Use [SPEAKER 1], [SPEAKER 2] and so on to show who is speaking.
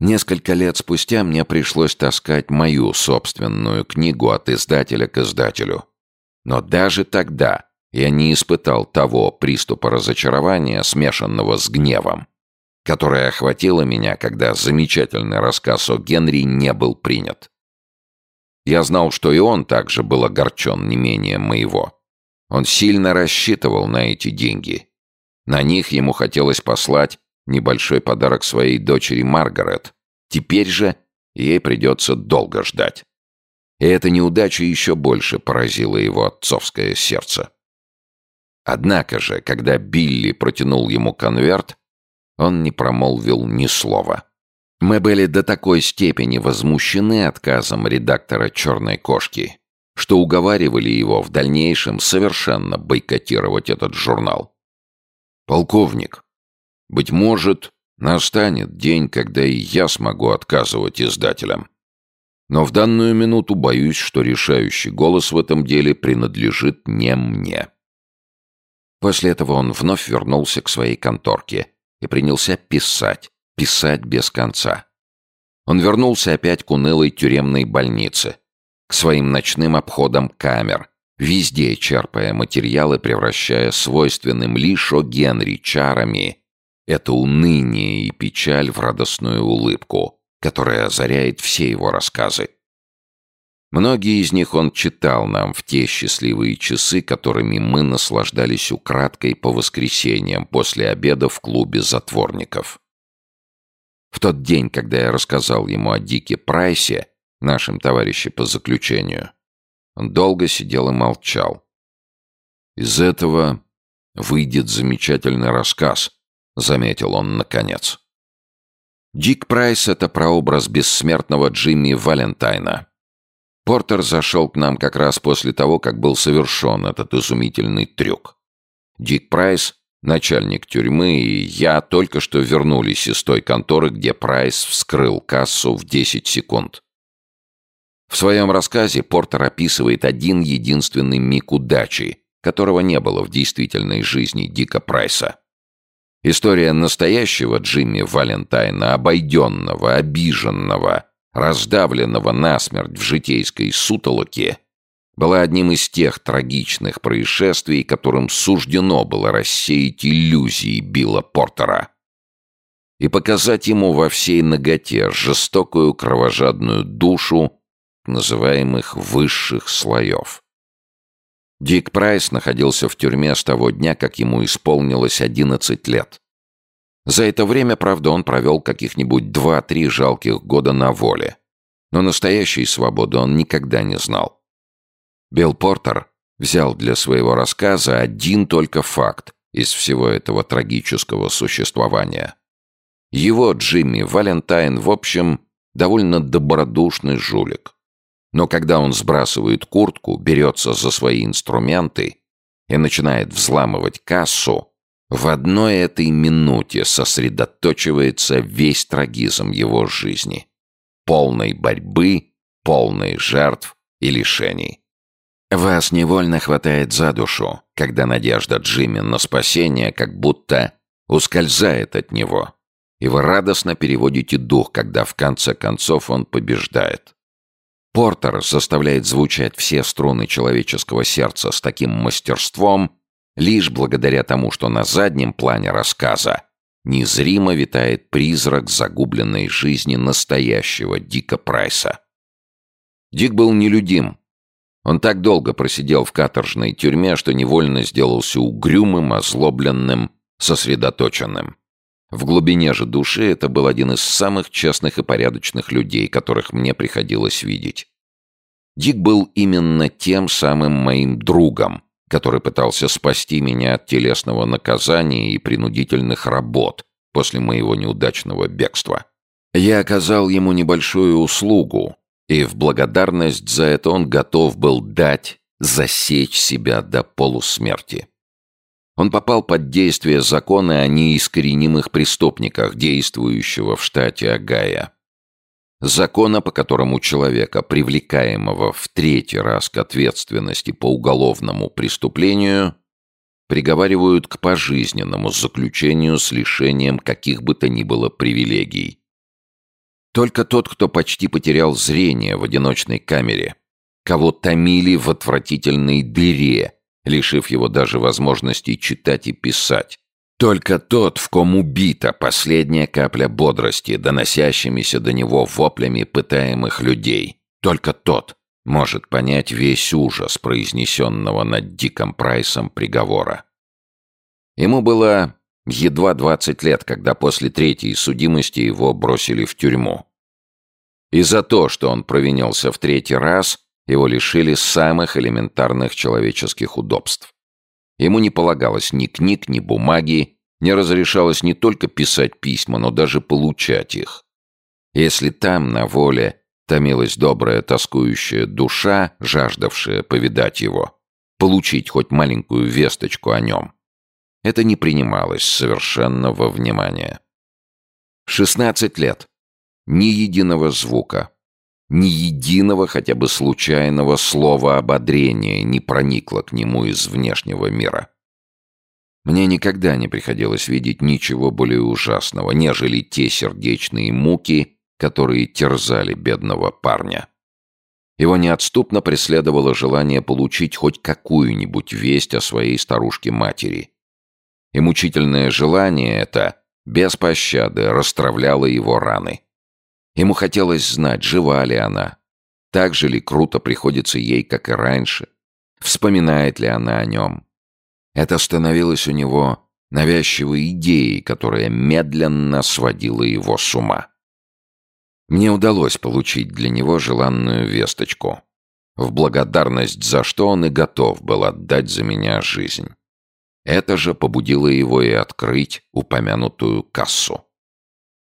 [SPEAKER 1] Несколько лет спустя мне пришлось таскать мою собственную книгу от издателя к издателю. Но даже тогда я не испытал того приступа разочарования, смешанного с гневом, которое охватило меня, когда замечательный рассказ о Генри не был принят. Я знал, что и он также был огорчен не менее моего. Он сильно рассчитывал на эти деньги. На них ему хотелось послать небольшой подарок своей дочери Маргарет. Теперь же ей придется долго ждать. И эта неудача еще больше поразила его отцовское сердце. Однако же, когда Билли протянул ему конверт, он не промолвил ни слова. Мы были до такой степени возмущены отказом редактора «Черной кошки», что уговаривали его в дальнейшем совершенно бойкотировать этот журнал. «Полковник, быть может, настанет день, когда и я смогу отказывать издателям. Но в данную минуту боюсь, что решающий голос в этом деле принадлежит не мне». После этого он вновь вернулся к своей конторке и принялся писать, писать без конца. Он вернулся опять к унылой тюремной больнице, к своим ночным обходам камер, везде черпая материалы, превращая свойственным лишь о Генри чарами это уныние и печаль в радостную улыбку, которая озаряет все его рассказы. Многие из них он читал нам в те счастливые часы, которыми мы наслаждались украдкой по воскресеньям после обеда в клубе затворников. В тот день, когда я рассказал ему о Дике Прайсе, нашем товарище по заключению, он долго сидел и молчал. «Из этого выйдет замечательный рассказ», — заметил он наконец. Дик Прайс — это прообраз бессмертного Джимми Валентайна, Портер зашел к нам как раз после того, как был совершен этот изумительный трюк. Дик Прайс, начальник тюрьмы, и я только что вернулись из той конторы, где Прайс вскрыл кассу в 10 секунд. В своем рассказе Портер описывает один единственный миг удачи, которого не было в действительной жизни Дика Прайса. История настоящего Джимми Валентайна, обойденного, обиженного, раздавленного насмерть в житейской сутолоке, была одним из тех трагичных происшествий, которым суждено было рассеять иллюзии Билла Портера и показать ему во всей ноготе жестокую кровожадную душу называемых высших слоев. Дик Прайс находился в тюрьме с того дня, как ему исполнилось 11 лет. За это время, правда, он провел каких-нибудь два-три жалких года на воле. Но настоящей свободы он никогда не знал. Билл Портер взял для своего рассказа один только факт из всего этого трагического существования. Его Джимми Валентайн, в общем, довольно добродушный жулик. Но когда он сбрасывает куртку, берется за свои инструменты и начинает взламывать кассу, в одной этой минуте сосредоточивается весь трагизм его жизни. Полной борьбы, полной жертв и лишений. Вас невольно хватает за душу, когда надежда Джимми на спасение как будто ускользает от него, и вы радостно переводите дух, когда в конце концов он побеждает. Портер заставляет звучать все струны человеческого сердца с таким мастерством, Лишь благодаря тому, что на заднем плане рассказа незримо витает призрак загубленной жизни настоящего Дика Прайса. Дик был нелюдим. Он так долго просидел в каторжной тюрьме, что невольно сделался угрюмым, озлобленным, сосредоточенным. В глубине же души это был один из самых честных и порядочных людей, которых мне приходилось видеть. Дик был именно тем самым моим другом, который пытался спасти меня от телесного наказания и принудительных работ после моего неудачного бегства. Я оказал ему небольшую услугу, и в благодарность за это он готов был дать засечь себя до полусмерти. Он попал под действие закона о неискоренимых преступниках, действующего в штате Огайо. Закона, по которому человека, привлекаемого в третий раз к ответственности по уголовному преступлению, приговаривают к пожизненному заключению с лишением каких бы то ни было привилегий. Только тот, кто почти потерял зрение в одиночной камере, кого томили в отвратительной дыре, лишив его даже возможности читать и писать. Только тот, в ком убита последняя капля бодрости, доносящимися до него воплями пытаемых людей. Только тот может понять весь ужас произнесенного над Диком Прайсом приговора. Ему было едва 20 лет, когда после третьей судимости его бросили в тюрьму. И за то, что он провинился в третий раз, его лишили самых элементарных человеческих удобств. Ему не полагалось ни книг, ни бумаги, не разрешалось не только писать письма, но даже получать их. Если там, на воле, томилась добрая тоскующая душа, жаждавшая повидать его, получить хоть маленькую весточку о нем, это не принималось совершенно во внимание. Шестнадцать лет. Ни единого звука, ни единого хотя бы случайного слова ободрения не проникло к нему из внешнего мира. Мне никогда не приходилось видеть ничего более ужасного, нежели те сердечные муки, которые терзали бедного парня. Его неотступно преследовало желание получить хоть какую-нибудь весть о своей старушке-матери. И мучительное желание это без пощады расстравляло его раны. Ему хотелось знать, жива ли она, так же ли круто приходится ей, как и раньше, вспоминает ли она о нем. Это становилось у него навязчивой идеей, которая медленно сводила его с ума. Мне удалось получить для него желанную весточку, в благодарность за что он и готов был отдать за меня жизнь. Это же побудило его и открыть упомянутую кассу.